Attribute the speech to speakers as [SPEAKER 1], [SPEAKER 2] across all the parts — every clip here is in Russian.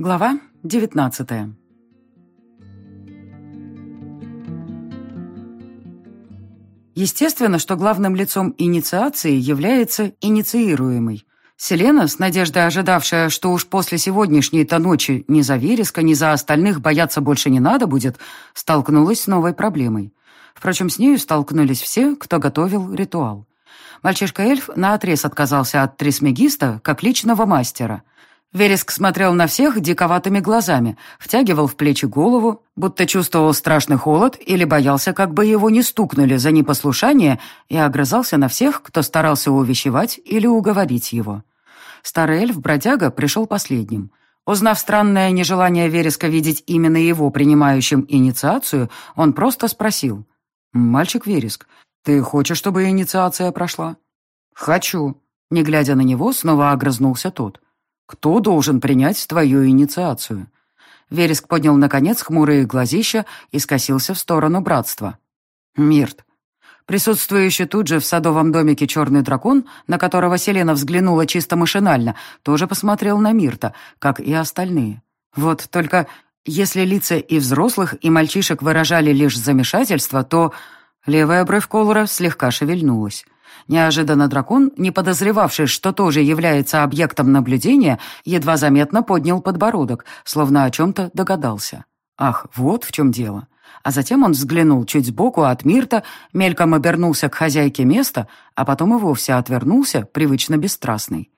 [SPEAKER 1] Глава 19 Естественно, что главным лицом инициации является инициируемый. Селена, с надеждой ожидавшая, что уж после сегодняшней-то ночи ни за Вереска, ни за остальных бояться больше не надо будет, столкнулась с новой проблемой. Впрочем, с нею столкнулись все, кто готовил ритуал. Мальчишка-эльф наотрез отказался от трисмегиста как личного мастера – Вереск смотрел на всех диковатыми глазами, втягивал в плечи голову, будто чувствовал страшный холод или боялся, как бы его не стукнули за непослушание, и огрызался на всех, кто старался увещевать или уговорить его. Старый эльф-бродяга пришел последним. Узнав странное нежелание Вереска видеть именно его принимающим инициацию, он просто спросил. «Мальчик Вереск, ты хочешь, чтобы инициация прошла?» «Хочу». Не глядя на него, снова огрызнулся тот. Кто должен принять твою инициацию?» Вереск поднял, наконец, хмурые глазища и скосился в сторону братства. «Мирт». Присутствующий тут же в садовом домике черный дракон, на которого Селена взглянула чисто машинально, тоже посмотрел на Мирта, как и остальные. Вот только если лица и взрослых, и мальчишек выражали лишь замешательство, то левая бровь Колора слегка шевельнулась. Неожиданно дракон, не подозревавший, что тоже является объектом наблюдения, едва заметно поднял подбородок, словно о чем-то догадался. Ах, вот в чем дело. А затем он взглянул чуть сбоку от Мирта, мельком обернулся к хозяйке места, а потом и вовсе отвернулся, привычно бесстрастный.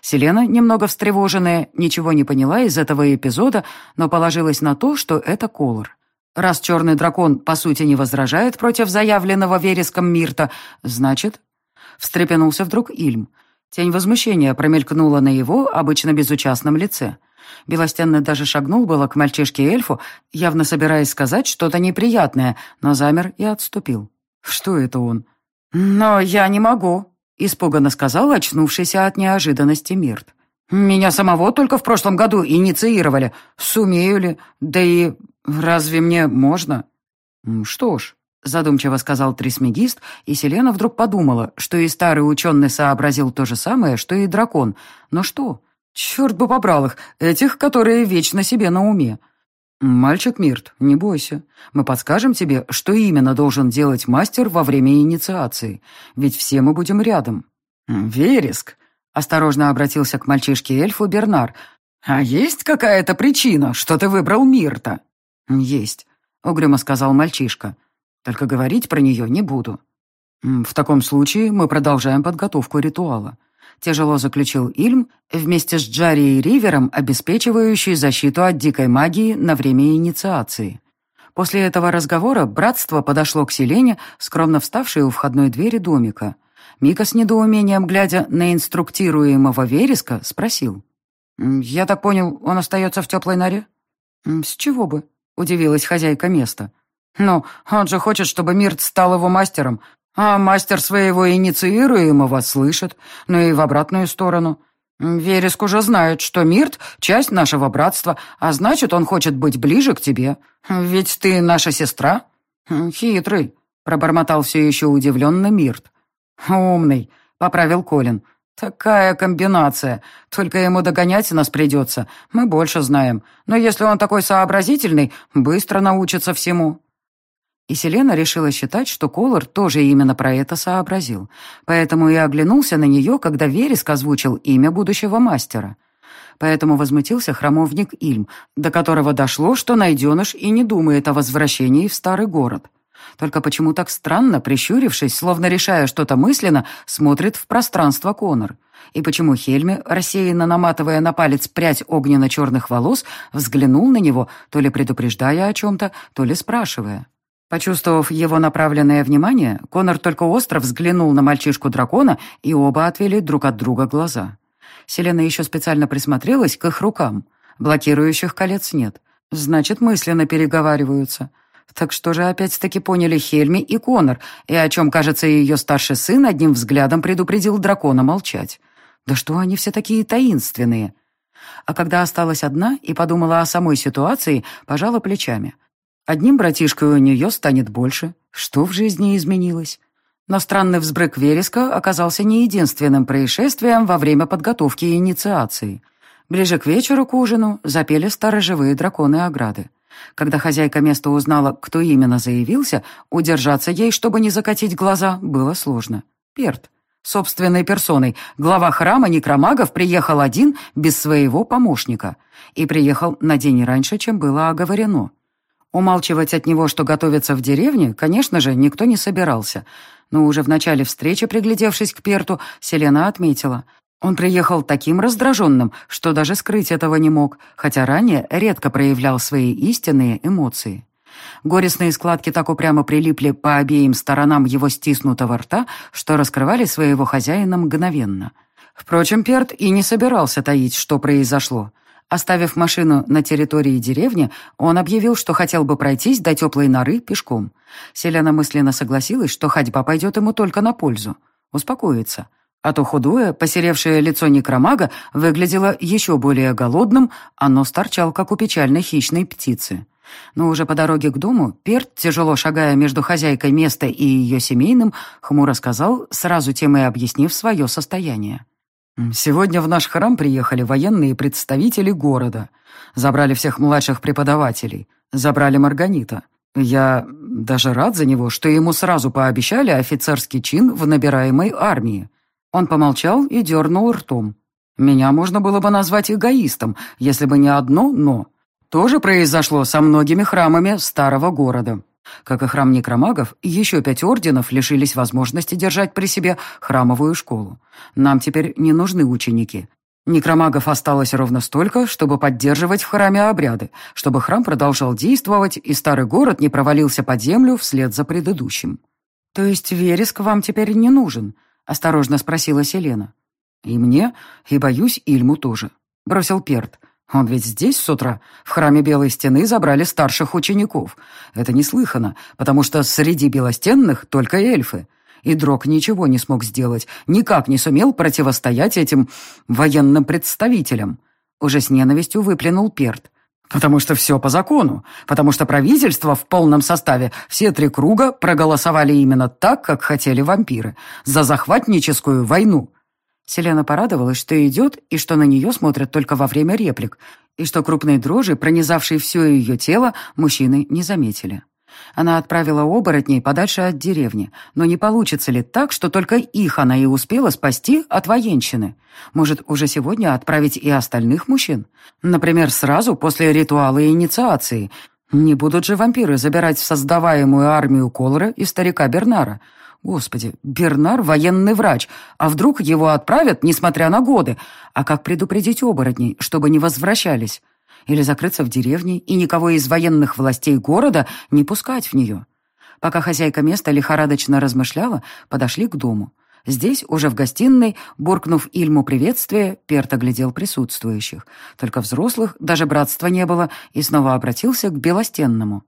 [SPEAKER 1] Селена, немного встревоженная, ничего не поняла из этого эпизода, но положилась на то, что это Колор. Раз черный дракон, по сути, не возражает против заявленного вереском Мирта, значит, Встрепенулся вдруг Ильм. Тень возмущения промелькнула на его обычно безучастном лице. Белостенный даже шагнул было к мальчишке-эльфу, явно собираясь сказать что-то неприятное, но замер и отступил. Что это он? «Но я не могу», — испуганно сказал очнувшийся от неожиданности Мирт. «Меня самого только в прошлом году инициировали. Сумею ли? Да и разве мне можно?» «Что ж», Задумчиво сказал трисмегист, и Селена вдруг подумала, что и старый ученый сообразил то же самое, что и дракон. Но что? Черт бы побрал их, этих, которые вечно себе на уме. «Мальчик Мирт, не бойся. Мы подскажем тебе, что именно должен делать мастер во время инициации, ведь все мы будем рядом». «Вереск», — осторожно обратился к мальчишке-эльфу Бернар, «а есть какая-то причина, что ты выбрал Мирта?» «Есть», — угрюмо сказал мальчишка. Только говорить про нее не буду. В таком случае мы продолжаем подготовку ритуала. Тяжело заключил Ильм вместе с Джари и Ривером, обеспечивающий защиту от дикой магии на время инициации. После этого разговора братство подошло к Селене, скромно вставшей у входной двери домика. Мика с недоумением, глядя на инструктируемого вереска, спросил. «Я так понял, он остается в теплой норе?» «С чего бы?» — удивилась хозяйка места. Ну, он же хочет, чтобы Мирт стал его мастером, а мастер своего инициируемого слышит, но и в обратную сторону. Вереск уже знает, что Мирт — часть нашего братства, а значит, он хочет быть ближе к тебе. Ведь ты наша сестра. Хитрый, — пробормотал все еще удивленно Мирт. Умный, — поправил Колин. «Такая комбинация. Только ему догонять нас придется. Мы больше знаем. Но если он такой сообразительный, быстро научится всему». И Селена решила считать, что Колор тоже именно про это сообразил. Поэтому и оглянулся на нее, когда Вереск озвучил имя будущего мастера. Поэтому возмутился храмовник Ильм, до которого дошло, что найденыш и не думает о возвращении в старый город. Только почему так странно, прищурившись, словно решая что-то мысленно, смотрит в пространство Конор? И почему Хельми, рассеянно наматывая на палец прядь огненно-черных волос, взглянул на него, то ли предупреждая о чем-то, то ли спрашивая? Почувствовав его направленное внимание, Конор только остро взглянул на мальчишку-дракона, и оба отвели друг от друга глаза. Селена еще специально присмотрелась к их рукам. Блокирующих колец нет. Значит, мысленно переговариваются. Так что же опять-таки поняли Хельми и Конор, и о чем, кажется, ее старший сын одним взглядом предупредил дракона молчать. Да что они все такие таинственные? А когда осталась одна и подумала о самой ситуации, пожала плечами. Одним братишкой у нее станет больше. Что в жизни изменилось? Но странный взбрык вереска оказался не единственным происшествием во время подготовки и инициации. Ближе к вечеру к ужину запели сторожевые драконы ограды. Когда хозяйка места узнала, кто именно заявился, удержаться ей, чтобы не закатить глаза, было сложно. Перт. Собственной персоной, глава храма некромагов приехал один, без своего помощника. И приехал на день раньше, чем было оговорено. Умалчивать от него, что готовится в деревне, конечно же, никто не собирался. Но уже в начале встречи, приглядевшись к Перту, Селена отметила. Он приехал таким раздраженным, что даже скрыть этого не мог, хотя ранее редко проявлял свои истинные эмоции. Горестные складки так упрямо прилипли по обеим сторонам его стиснутого рта, что раскрывали своего хозяина мгновенно. Впрочем, Перт и не собирался таить, что произошло. Оставив машину на территории деревни, он объявил, что хотел бы пройтись до теплой норы пешком. Селена мысленно согласилась, что ходьба пойдет ему только на пользу. Успокоиться. А то худое, посеревшее лицо некромага выглядело еще более голодным, а нос как у печальной хищной птицы. Но уже по дороге к дому Перт, тяжело шагая между хозяйкой места и ее семейным, хмуро сказал, сразу тем и объяснив свое состояние. «Сегодня в наш храм приехали военные представители города. Забрали всех младших преподавателей. Забрали Марганита. Я даже рад за него, что ему сразу пообещали офицерский чин в набираемой армии». Он помолчал и дернул ртом. «Меня можно было бы назвать эгоистом, если бы не одно «но». тоже произошло со многими храмами старого города. Как и храм некромагов, еще пять орденов лишились возможности держать при себе храмовую школу. Нам теперь не нужны ученики. Некромагов осталось ровно столько, чтобы поддерживать в храме обряды, чтобы храм продолжал действовать, и старый город не провалился под землю вслед за предыдущим. «То есть Вереск вам теперь не нужен?» — осторожно спросила Селена. «И мне, и, боюсь, Ильму тоже», — бросил Перт. Он ведь здесь с утра. В храме Белой Стены забрали старших учеников. Это неслыханно, потому что среди белостенных только эльфы. И Дрог ничего не смог сделать, никак не сумел противостоять этим военным представителям. Уже с ненавистью выплюнул Перт. Потому что все по закону. Потому что правительство в полном составе все три круга проголосовали именно так, как хотели вампиры. За захватническую войну. Селена порадовалась, что идет, и что на нее смотрят только во время реплик, и что крупные дрожи, пронизавшие все ее тело, мужчины не заметили. Она отправила оборотней подальше от деревни, но не получится ли так, что только их она и успела спасти от военщины? Может, уже сегодня отправить и остальных мужчин? Например, сразу после ритуала инициации. Не будут же вампиры забирать в создаваемую армию Колора и старика Бернара. Господи, Бернар — военный врач, а вдруг его отправят, несмотря на годы? А как предупредить оборотней, чтобы не возвращались? Или закрыться в деревне и никого из военных властей города не пускать в нее? Пока хозяйка места лихорадочно размышляла, подошли к дому. Здесь, уже в гостиной, буркнув Ильму приветствие, Перт оглядел присутствующих. Только взрослых, даже братства не было, и снова обратился к Белостенному.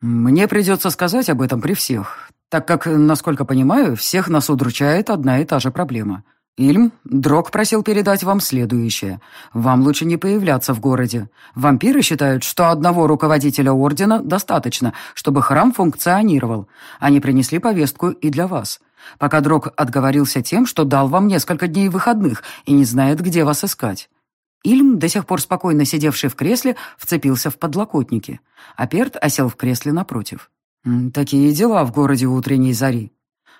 [SPEAKER 1] «Мне придется сказать об этом при всех так как, насколько понимаю, всех нас удручает одна и та же проблема. Ильм, Дрог просил передать вам следующее. Вам лучше не появляться в городе. Вампиры считают, что одного руководителя ордена достаточно, чтобы храм функционировал. Они принесли повестку и для вас. Пока Дрог отговорился тем, что дал вам несколько дней выходных и не знает, где вас искать. Ильм, до сих пор спокойно сидевший в кресле, вцепился в подлокотники. А Перт осел в кресле напротив. «Такие дела в городе утренней зари».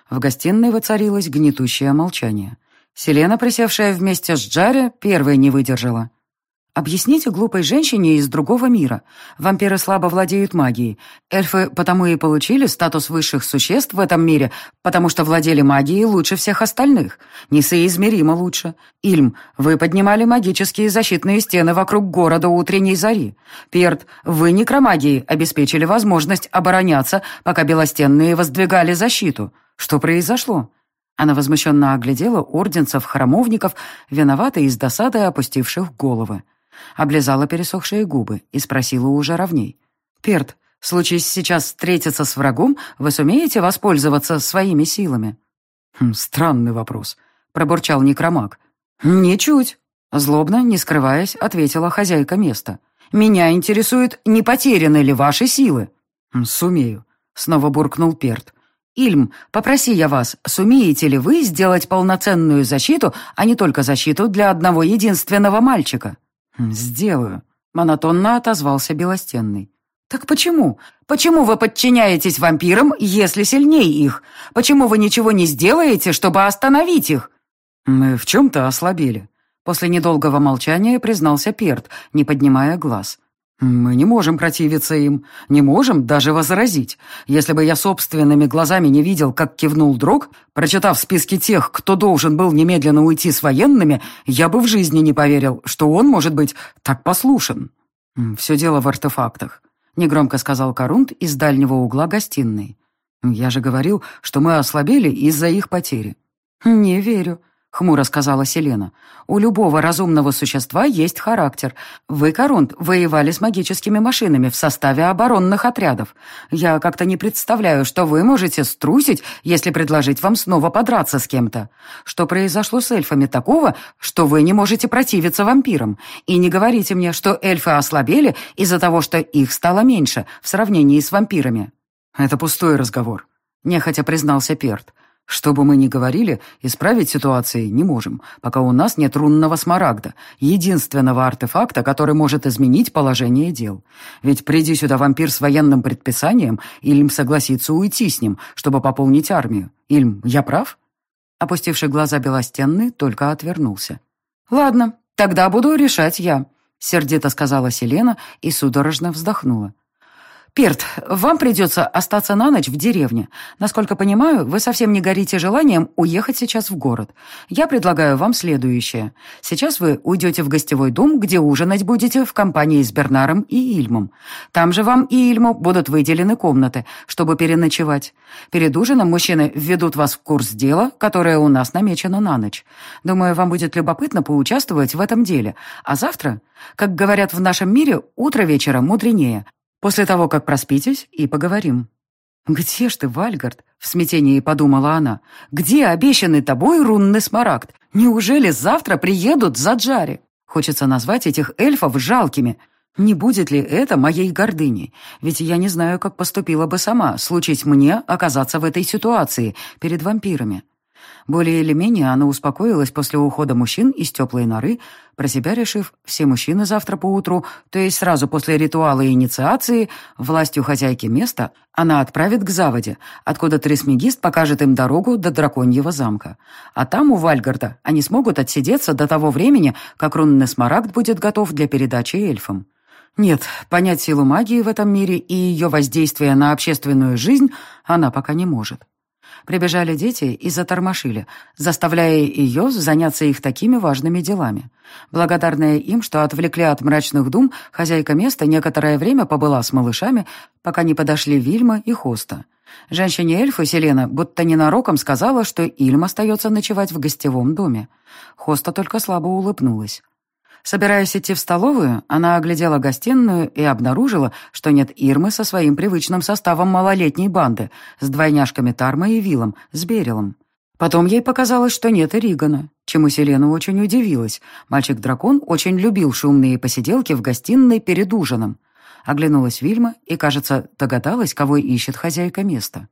[SPEAKER 1] В гостиной воцарилось гнетущее молчание. Селена, присевшая вместе с Джаре, первой не выдержала. Объясните глупой женщине из другого мира. Вампиры слабо владеют магией. Эльфы потому и получили статус высших существ в этом мире, потому что владели магией лучше всех остальных. Несоизмеримо лучше. Ильм, вы поднимали магические защитные стены вокруг города утренней зари. Перт, вы некромагией обеспечили возможность обороняться, пока белостенные воздвигали защиту. Что произошло? Она возмущенно оглядела орденцев-храмовников, виновато и с досадой опустивших головы. Облизала пересохшие губы и спросила уже ровней. «Перт, случись сейчас встретиться с врагом, вы сумеете воспользоваться своими силами?» хм, «Странный вопрос», — пробурчал некромаг. «Ничуть», — злобно, не скрываясь, ответила хозяйка места. «Меня интересует, не потеряны ли ваши силы?» хм, «Сумею», — снова буркнул Перт. «Ильм, попроси я вас, сумеете ли вы сделать полноценную защиту, а не только защиту для одного единственного мальчика?» «Сделаю», — монотонно отозвался Белостенный. «Так почему? Почему вы подчиняетесь вампирам, если сильнее их? Почему вы ничего не сделаете, чтобы остановить их?» «Мы в чем-то ослабели», — после недолгого молчания признался Перт, не поднимая глаз. «Мы не можем противиться им, не можем даже возразить. Если бы я собственными глазами не видел, как кивнул друг, прочитав списки тех, кто должен был немедленно уйти с военными, я бы в жизни не поверил, что он может быть так послушен». «Все дело в артефактах», — негромко сказал Корунд из дальнего угла гостиной. «Я же говорил, что мы ослабели из-за их потери». «Не верю», хмуро сказала Селена. «У любого разумного существа есть характер. Вы, Корунд, воевали с магическими машинами в составе оборонных отрядов. Я как-то не представляю, что вы можете струсить, если предложить вам снова подраться с кем-то. Что произошло с эльфами такого, что вы не можете противиться вампирам? И не говорите мне, что эльфы ослабели из-за того, что их стало меньше в сравнении с вампирами». «Это пустой разговор», — нехотя признался Перт. Что бы мы ни говорили, исправить ситуации не можем, пока у нас нет рунного смарагда, единственного артефакта, который может изменить положение дел. Ведь приди сюда вампир с военным предписанием, Ильм согласится уйти с ним, чтобы пополнить армию. Ильм, я прав?» Опустивший глаза Белостенный только отвернулся. «Ладно, тогда буду решать я», — сердито сказала Селена и судорожно вздохнула. «Перт, вам придется остаться на ночь в деревне. Насколько понимаю, вы совсем не горите желанием уехать сейчас в город. Я предлагаю вам следующее. Сейчас вы уйдете в гостевой дом, где ужинать будете в компании с Бернаром и Ильмом. Там же вам и Ильму будут выделены комнаты, чтобы переночевать. Перед ужином мужчины введут вас в курс дела, которое у нас намечено на ночь. Думаю, вам будет любопытно поучаствовать в этом деле. А завтра, как говорят в нашем мире, утро вечера мудренее. После того, как проспитесь, и поговорим». «Где ж ты, Вальгард?» — в смятении подумала она. «Где обещанный тобой рунный смарагд? Неужели завтра приедут за Джари?» Хочется назвать этих эльфов жалкими. Не будет ли это моей гордыней? Ведь я не знаю, как поступила бы сама, случить мне оказаться в этой ситуации перед вампирами. Более или менее она успокоилась после ухода мужчин из теплой норы, про себя решив, все мужчины завтра поутру, то есть сразу после ритуала инициации, властью хозяйки места, она отправит к заводе, откуда трисмегист покажет им дорогу до драконьего замка. А там, у Вальгарда, они смогут отсидеться до того времени, как рунный смарагд будет готов для передачи эльфам. Нет, понять силу магии в этом мире и ее воздействие на общественную жизнь она пока не может. Прибежали дети и затормошили, заставляя ее заняться их такими важными делами. Благодарная им, что отвлекли от мрачных дум, хозяйка места некоторое время побыла с малышами, пока не подошли Вильма и Хоста. Женщине-эльфу Селена будто ненароком сказала, что Ильм остается ночевать в гостевом доме. Хоста только слабо улыбнулась. Собираясь идти в столовую, она оглядела гостиную и обнаружила, что нет Ирмы со своим привычным составом малолетней банды, с двойняшками Тарма и Вилом, с Берилом. Потом ей показалось, что нет и Ригана, чему Селена очень удивилась. Мальчик-дракон очень любил шумные посиделки в гостиной перед ужином. Оглянулась Вильма и, кажется, догадалась, кого ищет хозяйка места.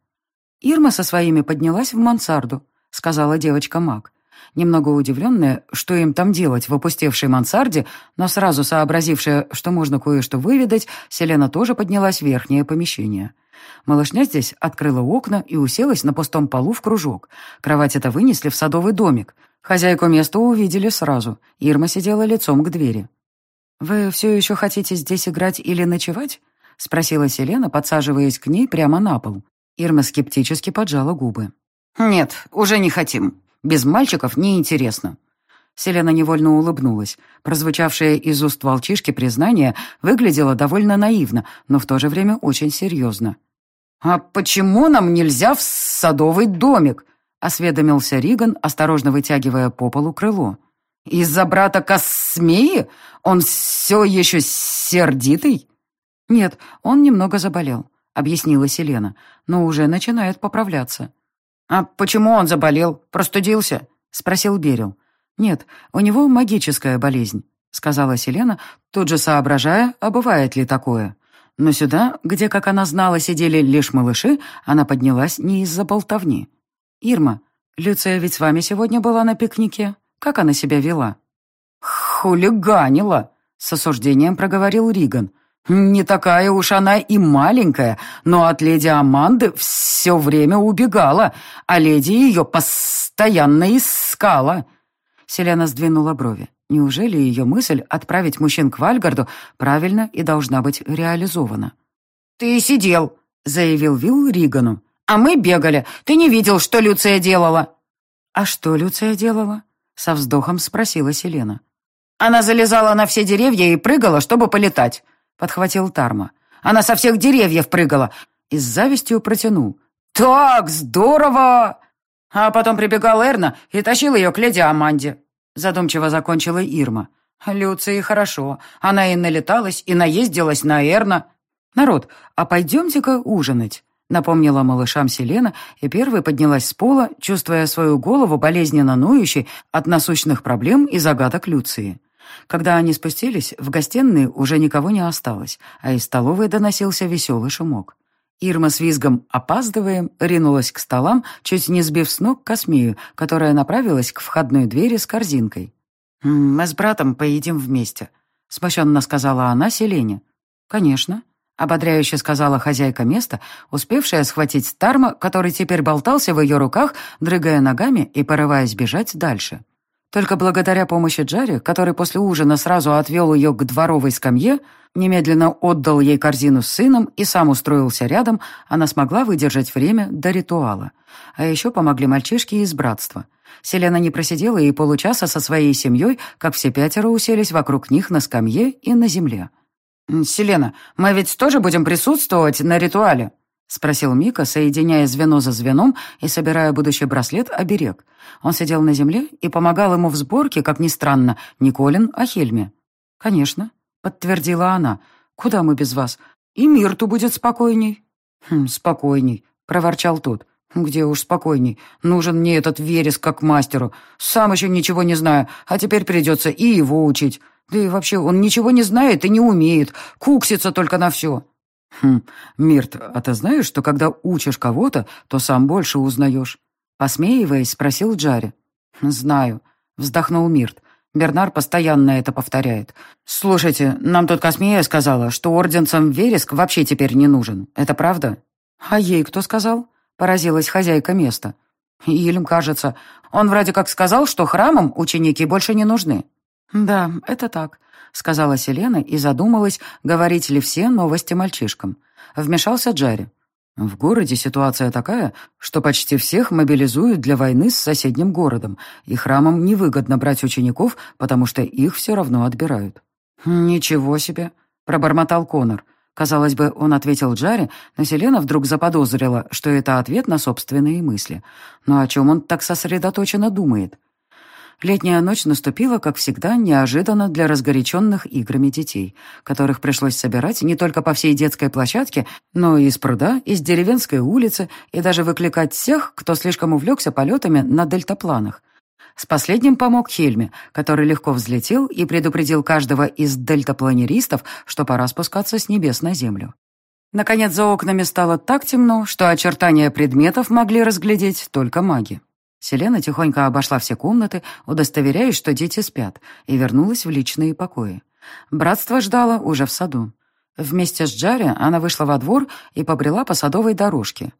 [SPEAKER 1] «Ирма со своими поднялась в мансарду», — сказала девочка-маг. Немного удивленная, что им там делать в опустевшей мансарде, но сразу сообразившая, что можно кое-что выведать, Селена тоже поднялась в верхнее помещение. Малышня здесь открыла окна и уселась на пустом полу в кружок. Кровать это вынесли в садовый домик. Хозяйку места увидели сразу. Ирма сидела лицом к двери. «Вы все еще хотите здесь играть или ночевать?» — спросила Селена, подсаживаясь к ней прямо на пол. Ирма скептически поджала губы.
[SPEAKER 2] «Нет, уже не хотим», без мальчиков неинтересно».
[SPEAKER 1] Селена невольно улыбнулась. Прозвучавшее из уст волчишки признание выглядело довольно наивно, но в то же время очень серьезно.
[SPEAKER 2] «А почему нам нельзя в садовый домик?» — осведомился Риган, осторожно вытягивая по полу крыло. «Из-за брата Космеи? Он все еще сердитый?»
[SPEAKER 1] «Нет, он немного заболел», — объяснила Селена, «но уже начинает поправляться».
[SPEAKER 2] «А почему он заболел? Простудился?» — спросил Берил.
[SPEAKER 1] «Нет, у него магическая болезнь», — сказала Селена, тут же соображая, а бывает ли такое. Но сюда, где, как она знала, сидели лишь малыши, она поднялась не из-за болтовни. «Ирма, Люция ведь с вами сегодня была на пикнике. Как она себя вела?»
[SPEAKER 2] «Хулиганила», — С осуждением проговорил Риган. «Не такая уж она и маленькая, но от леди Аманды все время убегала, а леди ее постоянно искала». Селена сдвинула брови. Неужели ее мысль отправить мужчин к Вальгарду правильно и должна быть реализована?
[SPEAKER 1] «Ты сидел», — заявил Вилл Ригану. «А мы бегали. Ты не видел, что Люция делала?»
[SPEAKER 2] «А что Люция делала?» — со вздохом спросила Селена.
[SPEAKER 1] «Она залезала на все деревья и прыгала, чтобы полетать», — подхватил Тарма. «Она со всех деревьев прыгала!» И с завистью протянул. «Так здорово!» А потом прибегал Эрна и тащил ее к леди Аманде. Задумчиво закончила Ирма. Люции хорошо. Она и налеталась, и наездилась на Эрна.
[SPEAKER 2] «Народ, а пойдемте-ка ужинать», — напомнила малышам Селена и первой поднялась с пола, чувствуя свою голову болезненно ноющей от насущных проблем и загадок Люции. Когда они спустились, в гостиной уже никого не осталось, а из столовой доносился веселый шумок. Ирма с визгом «опаздываем» ринулась к столам, чуть не сбив с ног Космею, которая направилась к входной двери с корзинкой. «Мы с братом поедим вместе», — смущенно сказала она Селене. «Конечно», — ободряюще сказала хозяйка места, успевшая схватить Старма, который теперь болтался в ее руках, дрыгая ногами и порываясь бежать дальше. Только благодаря помощи Джарри, который после ужина сразу отвел ее к дворовой скамье, немедленно отдал ей корзину с сыном и сам устроился рядом, она смогла выдержать время до ритуала. А еще помогли мальчишки из братства. Селена не просидела и получаса со своей семьей, как все пятеро уселись вокруг них на скамье и на земле.
[SPEAKER 1] «Селена, мы ведь тоже будем присутствовать на ритуале?» — спросил Мика, соединяя звено за звеном и собирая будущий браслет-оберег. Он сидел на земле и помогал ему в сборке, как ни странно, не Колин, а Хельме.
[SPEAKER 2] «Конечно», — подтвердила она. «Куда мы без вас? И Мирту будет спокойней».
[SPEAKER 1] «Хм, «Спокойней», — проворчал тот. «Где уж спокойней. Нужен мне этот вереск как мастеру. Сам еще ничего не знаю, а теперь придется и его учить. Да и вообще он ничего не знает и не умеет. Куксится только на все».
[SPEAKER 2] «Хм, Мирт, а ты знаешь, что когда учишь кого-то, то сам больше узнаешь?» Посмеиваясь, спросил Джари.
[SPEAKER 1] «Знаю», — вздохнул Мирт. Бернар постоянно это повторяет. «Слушайте, нам тут Космея сказала, что орденцам вереск вообще теперь не нужен. Это правда?»
[SPEAKER 2] «А ей кто сказал?» — поразилась хозяйка места.
[SPEAKER 1] «Ильм, кажется. Он вроде как сказал, что храмам ученики больше не нужны».
[SPEAKER 2] «Да, это так сказала Селена и задумалась, говорить ли все новости мальчишкам. Вмешался Джарри. В городе ситуация такая, что почти всех мобилизуют для войны с соседним городом, и храмам невыгодно брать учеников, потому что их все равно отбирают.
[SPEAKER 1] «Ничего себе!» — пробормотал Конор. Казалось бы, он ответил Джаре, но Селена вдруг заподозрила, что это ответ на собственные мысли. Но о чем он так сосредоточенно думает? Летняя ночь наступила, как всегда, неожиданно для разгоряченных играми детей, которых пришлось собирать не только по всей детской площадке, но и из пруда, из деревенской улицы, и даже выкликать всех, кто слишком увлекся полетами на дельтапланах. С последним помог Хельме, который легко взлетел и предупредил каждого из дельтапланеристов, что пора спускаться с небес на землю. Наконец, за окнами стало так темно, что очертания предметов могли разглядеть только маги. Селена тихонько обошла все комнаты, удостоверяясь, что дети спят, и вернулась в личные покои. Братство ждало уже в саду. Вместе с Джари она вышла во двор и побрела по садовой дорожке.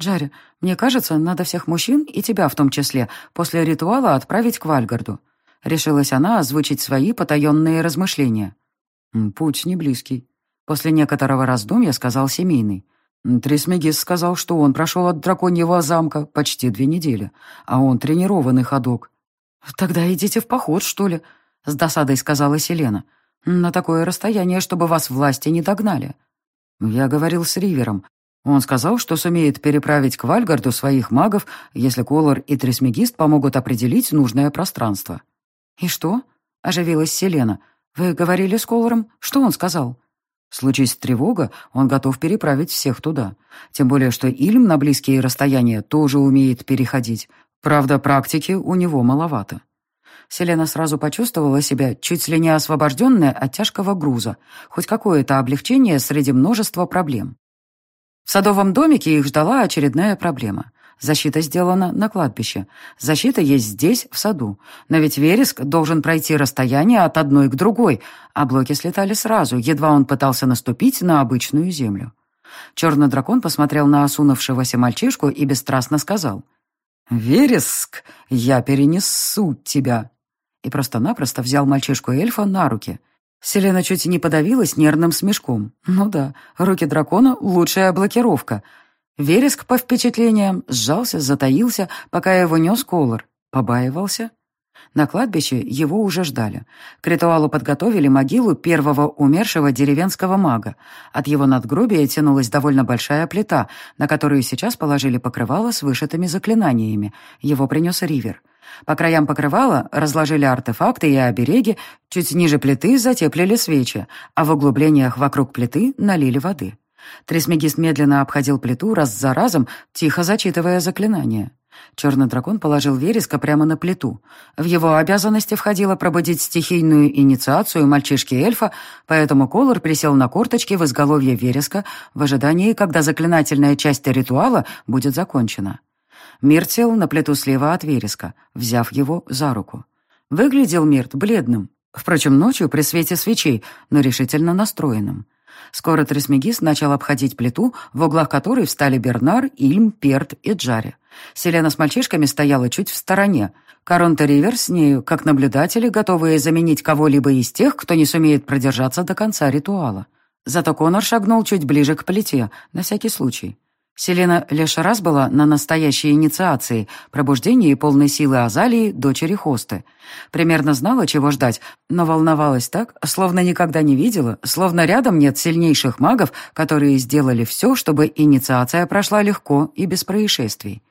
[SPEAKER 1] «Джари, мне кажется, надо всех мужчин, и тебя в том числе, после ритуала отправить к Вальгарду». Решилась она озвучить свои потаенные размышления.
[SPEAKER 2] «Путь не близкий», — после некоторого раздумья сказал семейный. Трисмегис сказал, что он прошел от драконьего замка почти две недели, а он тренированный ходок.
[SPEAKER 1] «Тогда идите в поход, что ли?» — с досадой сказала Селена. «На такое расстояние, чтобы вас власти не догнали».
[SPEAKER 2] Я говорил с Ривером. Он сказал, что сумеет переправить к Вальгарду своих магов, если Колор и Трисмегист помогут определить нужное пространство.
[SPEAKER 1] «И что?» — оживилась Селена. «Вы говорили с Колором? Что он сказал?»
[SPEAKER 2] Случись тревога, он готов переправить всех туда. Тем более, что Ильм на близкие расстояния тоже умеет переходить. Правда, практики у него маловато.
[SPEAKER 1] Селена сразу почувствовала себя чуть ли не освобожденная от тяжкого груза, хоть какое-то облегчение среди множества проблем. В садовом домике их ждала очередная проблема. Защита сделана на кладбище. Защита есть здесь, в саду. Но ведь вереск должен пройти расстояние от одной к другой, а блоки слетали сразу, едва он пытался наступить на обычную землю. Черный дракон посмотрел на осунувшегося мальчишку и бесстрастно сказал. «Вереск, я перенесу тебя!» И просто-напросто взял мальчишку-эльфа на руки. Селена чуть не подавилась нервным смешком. Ну да, руки дракона — лучшая блокировка. Вереск, по впечатлениям, сжался, затаился, пока его нес Колор. Побаивался? На кладбище его уже ждали. К ритуалу подготовили могилу первого умершего деревенского мага. От его надгробия тянулась довольно большая плита, на которую сейчас положили покрывало с вышитыми заклинаниями. Его принес Ривер. По краям покрывала разложили артефакты и обереги, чуть ниже плиты затеплили свечи, а в углублениях вокруг плиты налили воды. Трисмегист медленно обходил плиту раз за разом, тихо зачитывая заклинания. Черный дракон положил вереска прямо на плиту. В его обязанности входило пробудить стихийную инициацию мальчишки-эльфа, поэтому Колор присел на корточки в изголовье вереска в ожидании, когда заклинательная часть ритуала будет закончена. Мирт сел на плиту слева от вереска, взяв его за руку. Выглядел Мирт бледным, впрочем, ночью при свете свечей, но решительно настроенным. Скоро Трисмегис начал обходить плиту, в углах которой встали Бернар, Ильм, Перт и Джари. Селена с мальчишками стояла чуть в стороне. Коронта Ривер с нею, как наблюдатели, готовые заменить кого-либо из тех, кто не сумеет продержаться до конца ритуала. Зато Конор шагнул чуть ближе к плите, на всякий случай. Селена лишь раз была на настоящей инициации, пробуждении полной силы Азалии, дочери Хосты. Примерно знала, чего ждать, но волновалась так, словно никогда не видела, словно рядом нет сильнейших магов, которые сделали все, чтобы инициация прошла легко и без происшествий.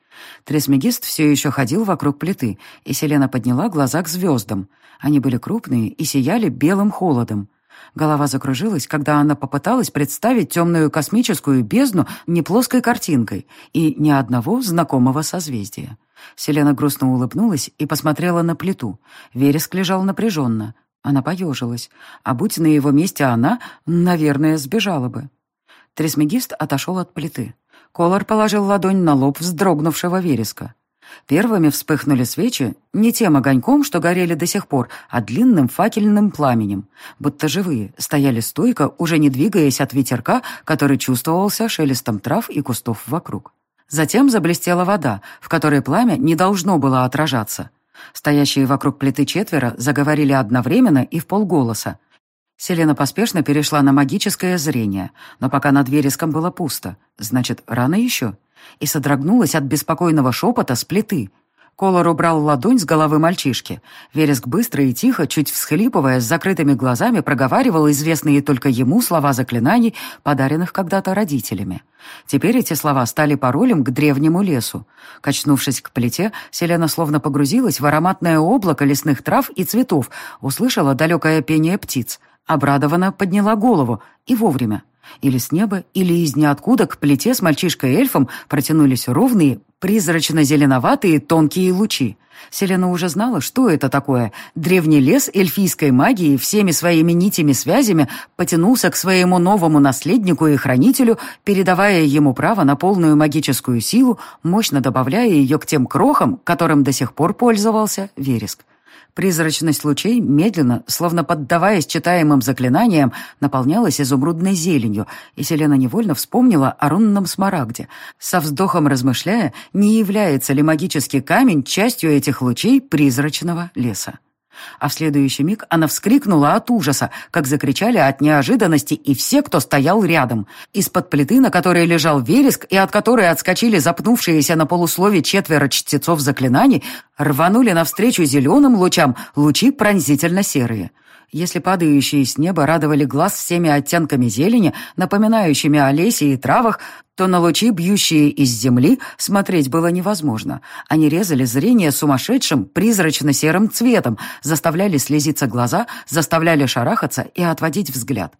[SPEAKER 1] Тресмегист все еще ходил вокруг плиты, и Селена подняла глаза к звездам. Они были крупные и сияли белым холодом. Голова закружилась, когда она попыталась представить темную космическую бездну не плоской картинкой и ни одного знакомого созвездия. Селена грустно улыбнулась и посмотрела на плиту. Вереск лежал напряженно. Она поежилась. А будь на его месте она, наверное, сбежала бы. Трисмегист отошел от плиты. Колор положил ладонь на лоб вздрогнувшего вереска. Первыми вспыхнули свечи не тем огоньком, что горели до сих пор, а длинным факельным пламенем. Будто живые, стояли стойко, уже не двигаясь от ветерка, который чувствовался шелестом трав и кустов вокруг. Затем заблестела вода, в которой пламя не должно было отражаться. Стоящие вокруг плиты четверо заговорили одновременно и в полголоса. Селена поспешно перешла на магическое зрение, но пока над вереском было пусто. Значит, рано еще и содрогнулась от беспокойного шепота с плиты. Колор убрал ладонь с головы мальчишки. Вереск быстро и тихо, чуть всхлипывая, с закрытыми глазами проговаривал известные только ему слова заклинаний, подаренных когда-то родителями. Теперь эти слова стали паролем к древнему лесу. Качнувшись к плите, Селена словно погрузилась в ароматное облако лесных трав и цветов, услышала далекое пение птиц. Обрадованно подняла голову и вовремя. Или с неба, или из ниоткуда к плите с мальчишкой-эльфом протянулись ровные, призрачно-зеленоватые тонкие лучи. Селена уже знала, что это такое. Древний лес эльфийской магии всеми своими нитями-связями потянулся к своему новому наследнику и хранителю, передавая ему право на полную магическую силу, мощно добавляя ее к тем крохам, которым до сих пор пользовался Вереск. Призрачность лучей медленно, словно поддаваясь читаемым заклинаниям, наполнялась изумрудной зеленью, и Селена невольно вспомнила о рунном смарагде, со вздохом размышляя, не является ли магический камень частью этих лучей призрачного леса. А в следующий миг она вскрикнула от ужаса, как закричали от неожиданности и все, кто стоял рядом. Из-под плиты, на которой лежал вереск, и от которой отскочили запнувшиеся на полуслове четверо чтецов заклинаний, рванули навстречу зеленым лучам лучи пронзительно серые. Если падающие с неба радовали глаз всеми оттенками зелени, напоминающими о лесе и травах, то на лучи, бьющие из земли, смотреть было невозможно. Они резали зрение сумасшедшим, призрачно-серым цветом, заставляли слезиться глаза, заставляли шарахаться и отводить взгляд.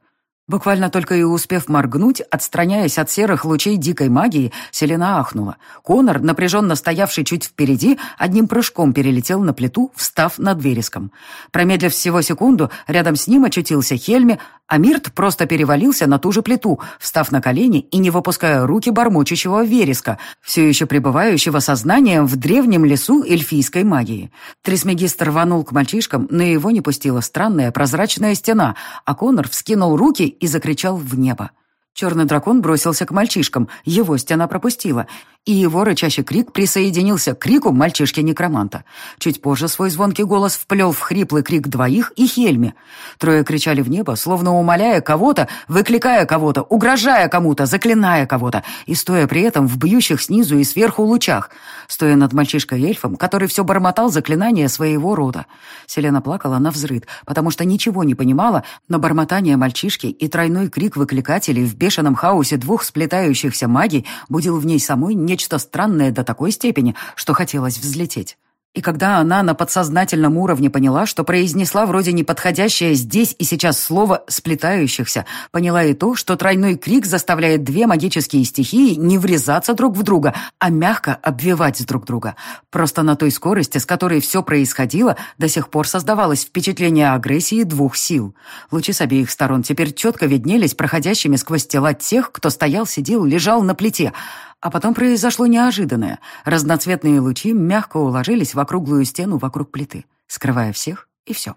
[SPEAKER 1] Буквально только и успев моргнуть, отстраняясь от серых лучей дикой магии, Селена ахнула. Конор, напряженно стоявший чуть впереди, одним прыжком перелетел на плиту, встав над вереском. Промедлив всего секунду, рядом с ним очутился Хельми, а Мирт просто перевалился на ту же плиту, встав на колени и не выпуская руки бормочущего вереска, все еще пребывающего сознанием в древнем лесу эльфийской магии. Трисмегист рванул к мальчишкам, но его не пустила странная прозрачная стена, а Конор вскинул руки и закричал в небо. Черный дракон бросился к мальчишкам, его стена пропустила, и его рычащий крик присоединился к крику мальчишки-некроманта. Чуть позже свой звонкий голос вплел в хриплый крик двоих и Хельми. Трое кричали в небо, словно умоляя кого-то, выкликая кого-то, угрожая кому-то, заклиная кого-то, и стоя при этом в бьющих снизу и сверху лучах, стоя над мальчишкой-эльфом, который все бормотал заклинания своего рода. Селена плакала на взрыд, потому что ничего не понимала, но бормотание мальчишки и тройной крик выкликателей в бешеном хаосе двух сплетающихся магий будил в ней самой не нечто странное до такой степени, что хотелось взлететь. И когда она на подсознательном уровне поняла, что произнесла вроде неподходящее здесь и сейчас слово «сплетающихся», поняла и то, что тройной крик заставляет две магические стихии не врезаться друг в друга, а мягко обвивать друг друга. Просто на той скорости, с которой все происходило, до сих пор создавалось впечатление агрессии двух сил. Лучи с обеих сторон теперь четко виднелись проходящими сквозь тела тех, кто стоял, сидел, лежал на плите, а потом произошло неожиданное. Разноцветные лучи мягко уложились в округлую стену вокруг плиты, скрывая всех и все.